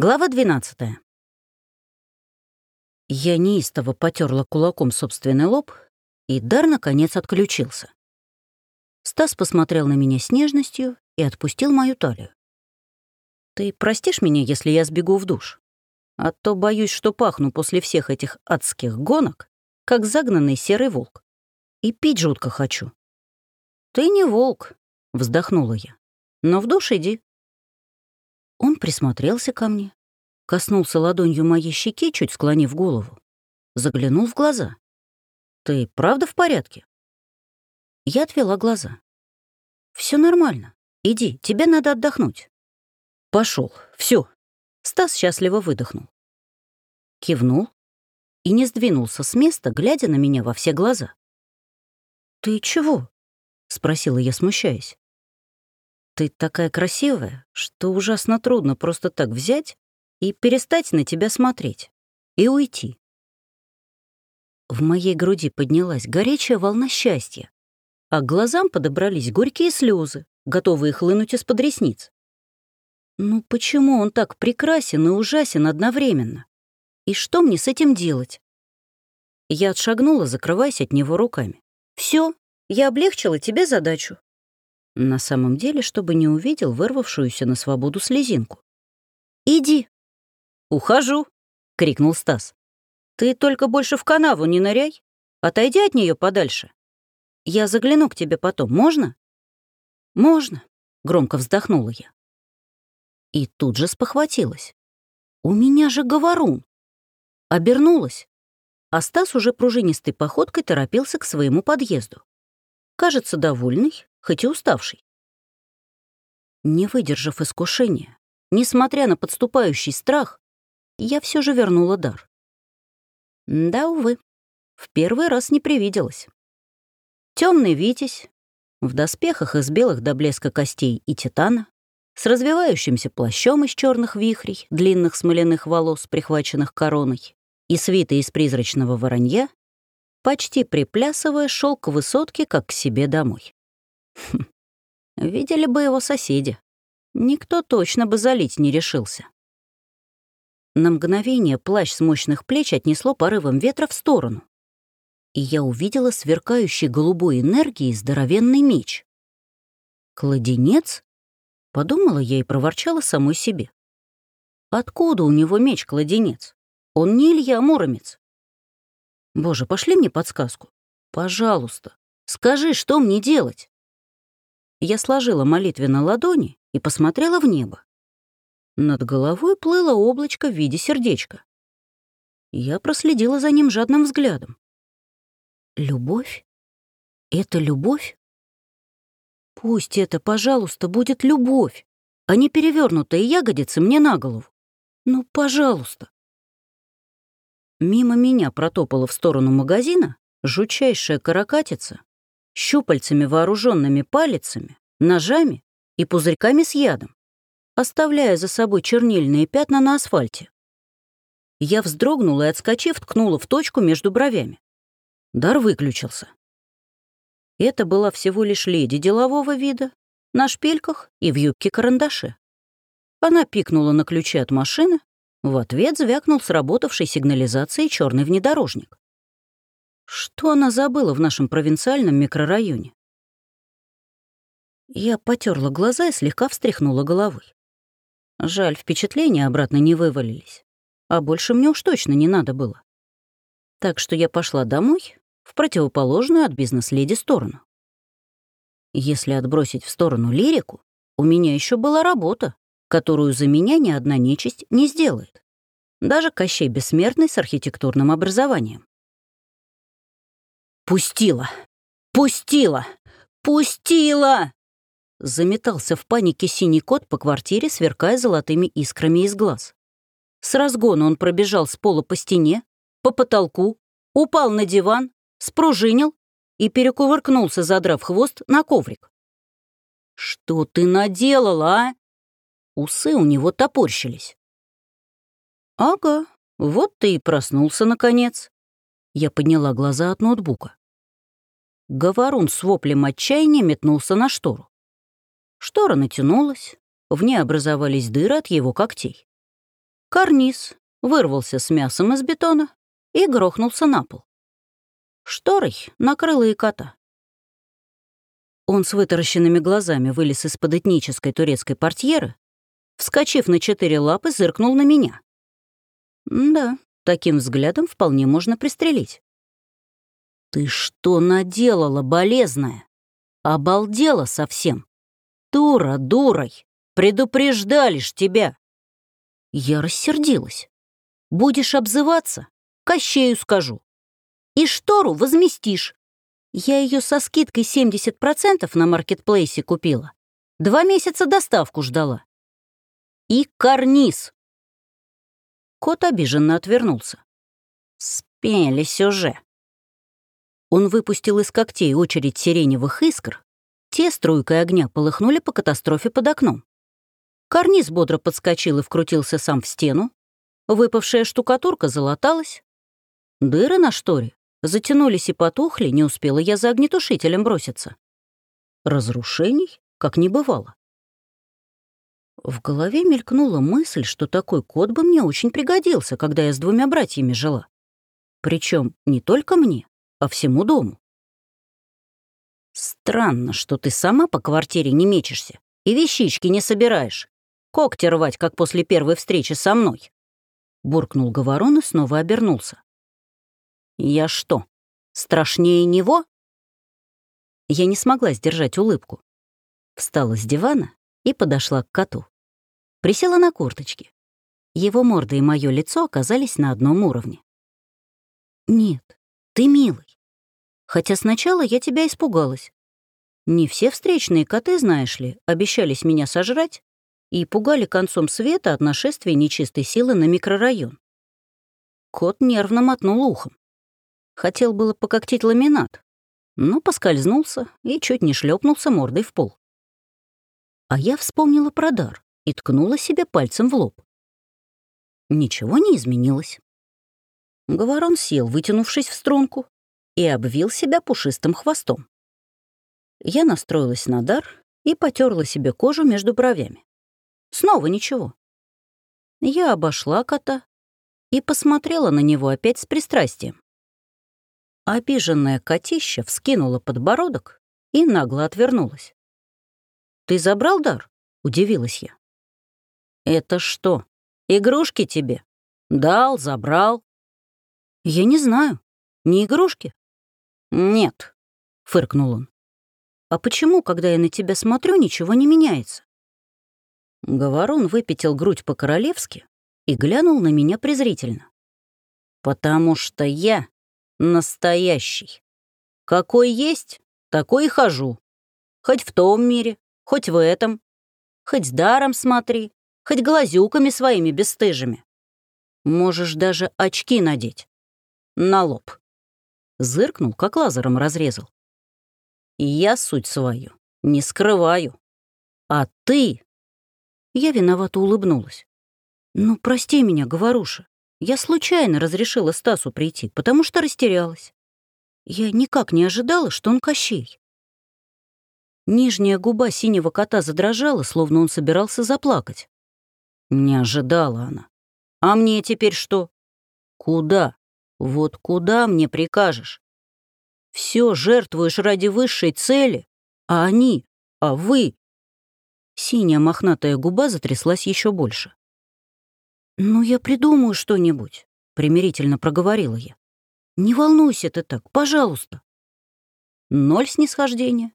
Глава 12. Я неистово потерла кулаком собственный лоб, и дар, наконец, отключился. Стас посмотрел на меня с нежностью и отпустил мою талию. «Ты простишь меня, если я сбегу в душ? А то боюсь, что пахну после всех этих адских гонок, как загнанный серый волк. И пить жутко хочу». «Ты не волк», — вздохнула я. «Но в душ иди, он присмотрелся ко мне, коснулся ладонью моей щеки, чуть склонив голову, заглянул в глаза. «Ты правда в порядке?» Я отвела глаза. Все нормально. Иди, тебе надо отдохнуть». Пошел. Все. Стас счастливо выдохнул. Кивнул и не сдвинулся с места, глядя на меня во все глаза. «Ты чего?» — спросила я, смущаясь. Ты такая красивая, что ужасно трудно просто так взять и перестать на тебя смотреть. И уйти. В моей груди поднялась горячая волна счастья, а к глазам подобрались горькие слезы, готовые хлынуть из-под ресниц. Ну почему он так прекрасен и ужасен одновременно? И что мне с этим делать? Я отшагнула, закрываясь от него руками. Все, я облегчила тебе задачу. На самом деле, чтобы не увидел вырвавшуюся на свободу слезинку. «Иди!» «Ухожу!» — крикнул Стас. «Ты только больше в канаву не ныряй. Отойди от нее подальше. Я загляну к тебе потом, можно?» «Можно», — громко вздохнула я. И тут же спохватилась. «У меня же говорун!» Обернулась, а Стас уже пружинистой походкой торопился к своему подъезду. Кажется, довольный, хоть и уставший. Не выдержав искушения, несмотря на подступающий страх, я все же вернула дар. Да, увы, в первый раз не привиделось. Темный витязь, в доспехах из белых до блеска костей и титана, с развивающимся плащом из черных вихрей, длинных смоляных волос, прихваченных короной, и свитой из призрачного воронья, почти приплясывая, шел к высотке, как к себе домой. Хм. Видели бы его соседи. Никто точно бы залить не решился. На мгновение плащ с мощных плеч отнесло порывом ветра в сторону. И я увидела сверкающий голубой энергией здоровенный меч. «Кладенец?» — подумала я и проворчала самой себе. «Откуда у него меч-кладенец? Он не Илья Муромец». «Боже, пошли мне подсказку. Пожалуйста, скажи, что мне делать?» Я сложила молитвенно ладони и посмотрела в небо. Над головой плыло облачко в виде сердечка. Я проследила за ним жадным взглядом. Любовь? Это любовь? Пусть это, пожалуйста, будет любовь, а не перевернутая ягодица мне на голову. Ну, пожалуйста. Мимо меня протопала в сторону магазина жучайшая каракатица щупальцами вооруженными палицами, ножами и пузырьками с ядом, оставляя за собой чернильные пятна на асфальте. Я вздрогнула и, отскочив, ткнула в точку между бровями. Дар выключился. Это была всего лишь леди делового вида, на шпильках и в юбке-карандаше. Она пикнула на ключи от машины, в ответ звякнул сработавшей сигнализацией черный внедорожник. Что она забыла в нашем провинциальном микрорайоне? Я потерла глаза и слегка встряхнула головой. Жаль, впечатления обратно не вывалились. А больше мне уж точно не надо было. Так что я пошла домой, в противоположную от бизнес-леди сторону. Если отбросить в сторону лирику, у меня еще была работа, которую за меня ни одна нечисть не сделает. Даже Кощей Бессмертный с архитектурным образованием. «Пустила! Пустила! Пустила!» Заметался в панике синий кот по квартире, сверкая золотыми искрами из глаз. С разгона он пробежал с пола по стене, по потолку, упал на диван, спружинил и перекувыркнулся, задрав хвост, на коврик. «Что ты наделала, а?» Усы у него топорщились. «Ага, вот ты и проснулся, наконец». Я подняла глаза от ноутбука. Говорун с воплем отчаяния метнулся на штору. Штора натянулась, в ней образовались дыры от его когтей. Карниз вырвался с мясом из бетона и грохнулся на пол. Шторой накрыла и кота. Он с вытаращенными глазами вылез из-под этнической турецкой портьеры, вскочив на четыре лапы, зыркнул на меня. Да, таким взглядом вполне можно пристрелить. «Ты что наделала, болезная? Обалдела совсем. Дура дурой. Предупреждали ж тебя». Я рассердилась. «Будешь обзываться? Кощею скажу. И штору возместишь. Я ее со скидкой 70% на маркетплейсе купила. Два месяца доставку ждала. И карниз. Кот обиженно отвернулся. Спелись уже. Он выпустил из когтей очередь сиреневых искр. Те струйкой огня полыхнули по катастрофе под окном. Карниз бодро подскочил и вкрутился сам в стену. Выпавшая штукатурка залаталась. Дыры на шторе затянулись и потухли, не успела я за огнетушителем броситься. Разрушений как не бывало. В голове мелькнула мысль, что такой кот бы мне очень пригодился, когда я с двумя братьями жила. Причем не только мне, а всему дому. Странно, что ты сама по квартире не мечешься и вещички не собираешь. Когти рвать, как после первой встречи со мной. Буркнул Говорон и снова обернулся. Я что, страшнее него? Я не смогла сдержать улыбку. Встала с дивана и подошла к коту. Присела на курточки. Его морда и мое лицо оказались на одном уровне. «Нет, ты милый. Хотя сначала я тебя испугалась. Не все встречные коты, знаешь ли, обещались меня сожрать и пугали концом света от нашествия нечистой силы на микрорайон. Кот нервно мотнул ухом. Хотел было пококтить ламинат, но поскользнулся и чуть не шлепнулся мордой в пол. А я вспомнила про дар и ткнула себе пальцем в лоб. Ничего не изменилось. Говорон сел, вытянувшись в струнку, и обвил себя пушистым хвостом. Я настроилась на дар и потерла себе кожу между бровями. Снова ничего. Я обошла кота и посмотрела на него опять с пристрастием. Обиженная котища вскинула подбородок и нагло отвернулась. «Ты забрал дар?» — удивилась я. «Это что, игрушки тебе? Дал, забрал?» «Я не знаю. Не игрушки?» «Нет», — фыркнул он. «А почему, когда я на тебя смотрю, ничего не меняется?» Говорун выпятил грудь по-королевски и глянул на меня презрительно. «Потому что я настоящий. Какой есть, такой и хожу. Хоть в том мире, хоть в этом. Хоть даром смотри, хоть глазюками своими бесстыжими. Можешь даже очки надеть на лоб. Зыркнул, как лазером разрезал. Я суть свою не скрываю. А ты... Я виновато улыбнулась. «Ну, прости меня, говоруша. Я случайно разрешила Стасу прийти, потому что растерялась. Я никак не ожидала, что он Кощей». Нижняя губа синего кота задрожала, словно он собирался заплакать. Не ожидала она. «А мне теперь что?» «Куда?» Вот куда мне прикажешь? Все жертвуешь ради высшей цели, а они, а вы... Синяя мохнатая губа затряслась еще больше. «Ну, я придумаю что-нибудь», — примирительно проговорила я. «Не волнуйся ты так, пожалуйста». Ноль снисхождения.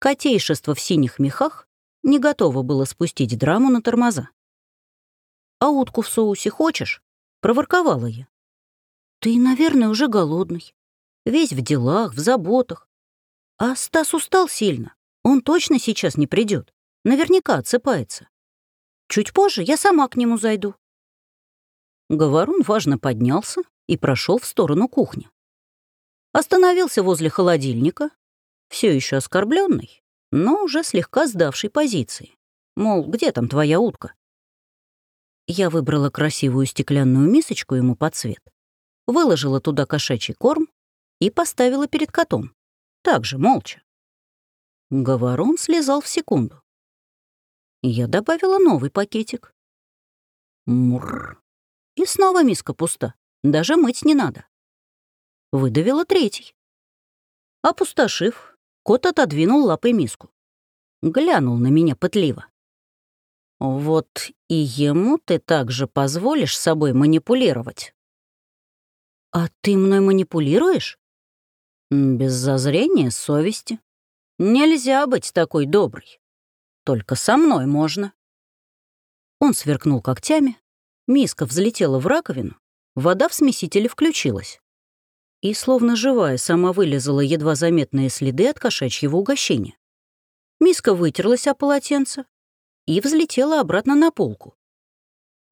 Котейшество в синих мехах не готово было спустить драму на тормоза. «А утку в соусе хочешь?» — проворковала я. Ты, наверное, уже голодный. Весь в делах, в заботах. А Стас устал сильно. Он точно сейчас не придет. Наверняка отсыпается. Чуть позже я сама к нему зайду. Говорун важно поднялся и прошел в сторону кухни. Остановился возле холодильника, все еще оскорбленный, но уже слегка сдавший позиции. Мол, где там твоя утка? Я выбрала красивую стеклянную мисочку ему под цвет выложила туда кошачий корм и поставила перед котом. Так же, молча. Говорон слезал в секунду. Я добавила новый пакетик. Мур. И снова миска пуста. Даже мыть не надо. Выдавила третий. Опустошив, кот отодвинул лапой миску. Глянул на меня пытливо. «Вот и ему ты также позволишь собой манипулировать». «А ты мной манипулируешь?» «Без зазрения совести. Нельзя быть такой доброй. Только со мной можно». Он сверкнул когтями, миска взлетела в раковину, вода в смесителе включилась. И, словно живая, сама вылезала едва заметные следы от кошачьего угощения. Миска вытерлась о полотенце, и взлетела обратно на полку.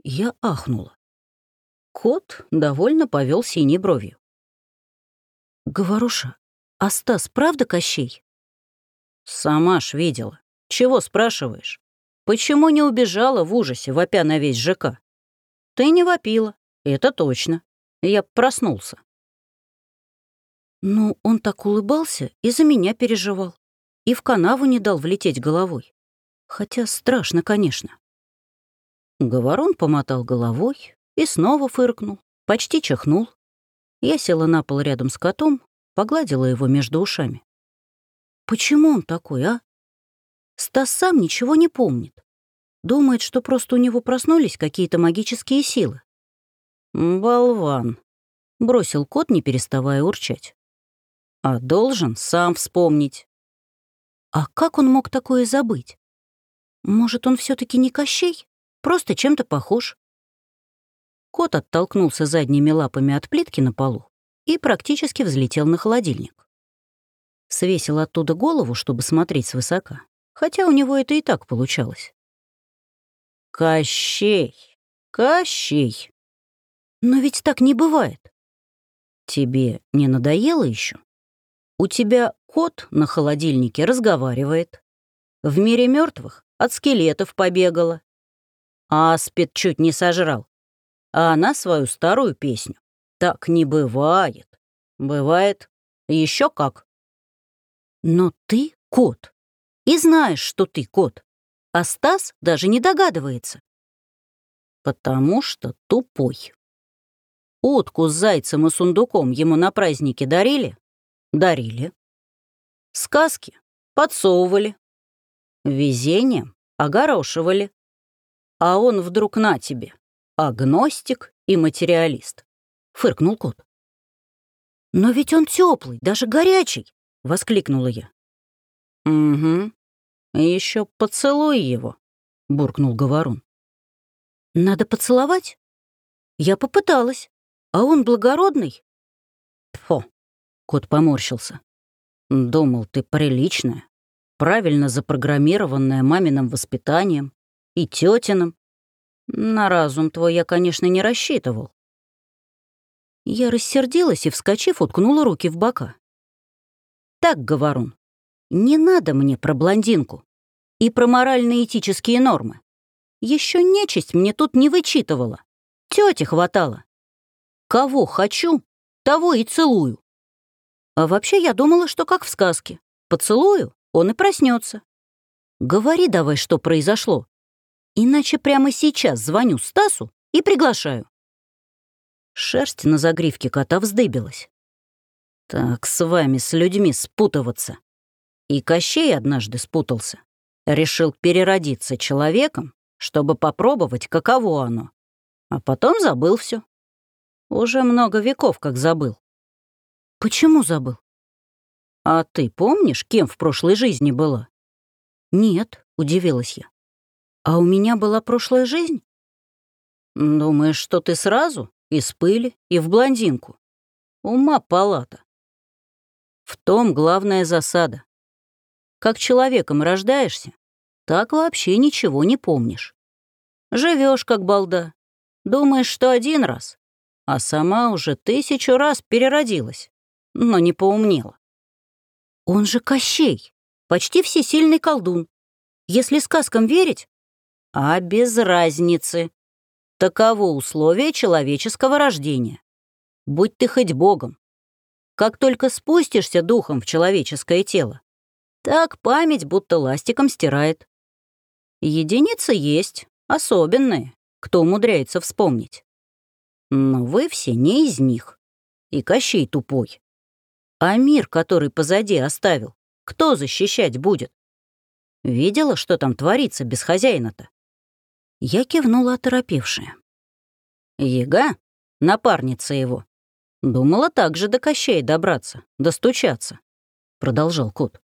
Я ахнула. Кот довольно повел синей бровью. «Говоруша, а Стас правда Кощей?» «Сама ж видела. Чего спрашиваешь? Почему не убежала в ужасе, вопя на весь ЖК? Ты не вопила, это точно. Я проснулся». Ну, он так улыбался и за меня переживал. И в канаву не дал влететь головой. Хотя страшно, конечно. Говорон помотал головой и снова фыркнул, почти чихнул. Я села на пол рядом с котом, погладила его между ушами. Почему он такой, а? Стас сам ничего не помнит. Думает, что просто у него проснулись какие-то магические силы. «Болван», — бросил кот, не переставая урчать. «А должен сам вспомнить». А как он мог такое забыть? Может, он все таки не Кощей? Просто чем-то похож. Кот оттолкнулся задними лапами от плитки на полу и практически взлетел на холодильник. Свесил оттуда голову, чтобы смотреть свысока, хотя у него это и так получалось. «Кощей! Кощей!» «Но ведь так не бывает!» «Тебе не надоело еще? У тебя кот на холодильнике разговаривает. В мире мертвых от скелетов побегала. Аспид чуть не сожрал. А она свою старую песню. Так не бывает. Бывает еще как. Но ты кот. И знаешь, что ты кот. А Стас даже не догадывается. Потому что тупой. Утку с зайцем и сундуком ему на празднике дарили? Дарили. Сказки подсовывали. Везением огорошивали. А он вдруг на тебе, агностик и материалист. Фыркнул кот. «Но ведь он теплый, даже горячий!» — воскликнула я. «Угу. Еще поцелуй его», — буркнул Говорун. «Надо поцеловать?» Я попыталась, а он благородный. Кот поморщился. Думал, ты приличная правильно запрограммированная маминым воспитанием и тетиным. На разум твой я, конечно, не рассчитывал. Я рассердилась и, вскочив, уткнула руки в бока. «Так, Говорун, не надо мне про блондинку и про морально-этические нормы. Еще нечисть мне тут не вычитывала. Тёте хватало. Кого хочу, того и целую. А вообще я думала, что как в сказке. Поцелую, он и проснется. Говори давай, что произошло. Иначе прямо сейчас звоню Стасу и приглашаю. Шерсть на загривке кота вздыбилась. Так с вами, с людьми, спутываться. И Кощей однажды спутался. Решил переродиться человеком, чтобы попробовать, каково оно. А потом забыл все. Уже много веков как забыл. Почему забыл? «А ты помнишь, кем в прошлой жизни была?» «Нет», — удивилась я. «А у меня была прошлая жизнь?» «Думаешь, что ты сразу? Из пыли и в блондинку? Ума палата. В том главная засада. Как человеком рождаешься, так вообще ничего не помнишь. Живешь как балда, думаешь, что один раз, а сама уже тысячу раз переродилась, но не поумнела. Он же Кощей, почти всесильный колдун. Если сказкам верить, а без разницы. Таково условие человеческого рождения. Будь ты хоть богом. Как только спустишься духом в человеческое тело, так память будто ластиком стирает. Единицы есть, особенные, кто умудряется вспомнить. Но вы все не из них. И Кощей тупой. А мир, который позади оставил, кто защищать будет? Видела, что там творится без хозяина-то? Я кивнула оторопевшая. Ега, напарница его, думала так же до Кощей добраться, достучаться, продолжал кот.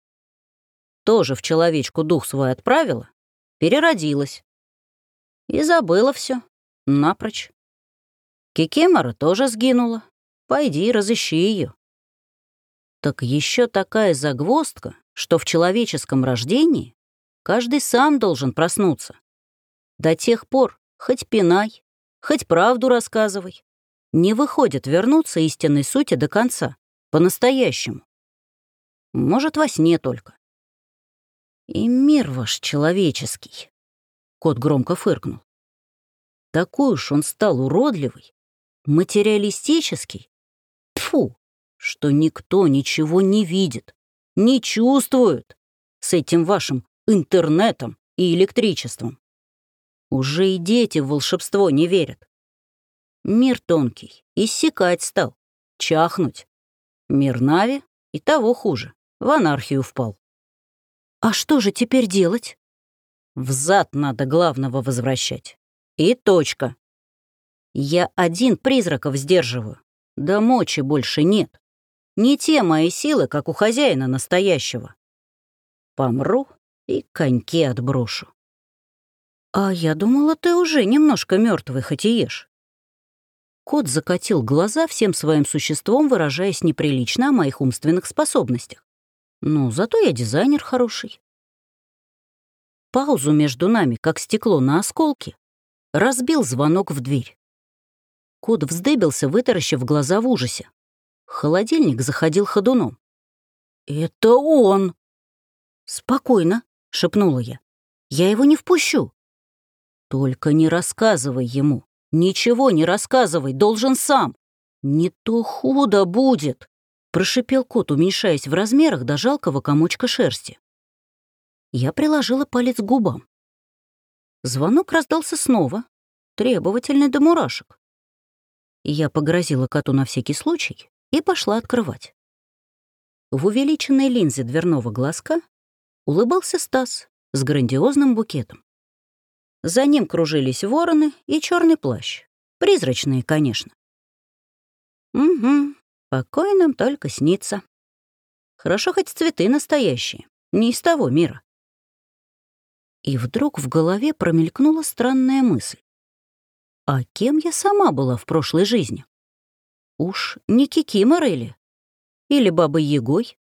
Тоже в человечку дух свой отправила, переродилась. И забыла все напрочь. Кикимора тоже сгинула. Пойди, разыщи ее. Так еще такая загвоздка, что в человеческом рождении каждый сам должен проснуться. До тех пор хоть пинай, хоть правду рассказывай. Не выходит вернуться истинной сути до конца, по-настоящему. Может, во сне только. И мир ваш человеческий. Кот громко фыркнул. Такой уж он стал уродливый, материалистический. Тфу, что никто ничего не видит, не чувствует с этим вашим интернетом и электричеством. Уже и дети в волшебство не верят. Мир тонкий, иссякать стал, чахнуть. Мир Нави и того хуже, в анархию впал. А что же теперь делать? Взад надо главного возвращать. И точка. Я один призраков сдерживаю. Да мочи больше нет. Не те мои силы, как у хозяина настоящего. Помру и коньки отброшу. «А я думала, ты уже немножко мертвый, хоть и ешь». Кот закатил глаза всем своим существом, выражаясь неприлично о моих умственных способностях. «Ну, зато я дизайнер хороший». Паузу между нами, как стекло на осколке, разбил звонок в дверь. Кот вздыбился, вытаращив глаза в ужасе. Холодильник заходил ходуном. «Это он!» «Спокойно», — шепнула я. «Я его не впущу». Только не рассказывай ему. Ничего не рассказывай, должен сам. Не то худо будет, прошипел кот, уменьшаясь в размерах до жалкого комочка шерсти. Я приложила палец к губам. Звонок раздался снова, требовательный до мурашек. Я погрозила коту на всякий случай и пошла открывать. В увеличенной линзе дверного глазка улыбался Стас с грандиозным букетом. За ним кружились вороны и черный плащ. Призрачные, конечно. Угу, покой нам только снится. Хорошо хоть цветы настоящие, не из того мира. И вдруг в голове промелькнула странная мысль. А кем я сама была в прошлой жизни? Уж не Кикимора или? Или Бабой Ягой?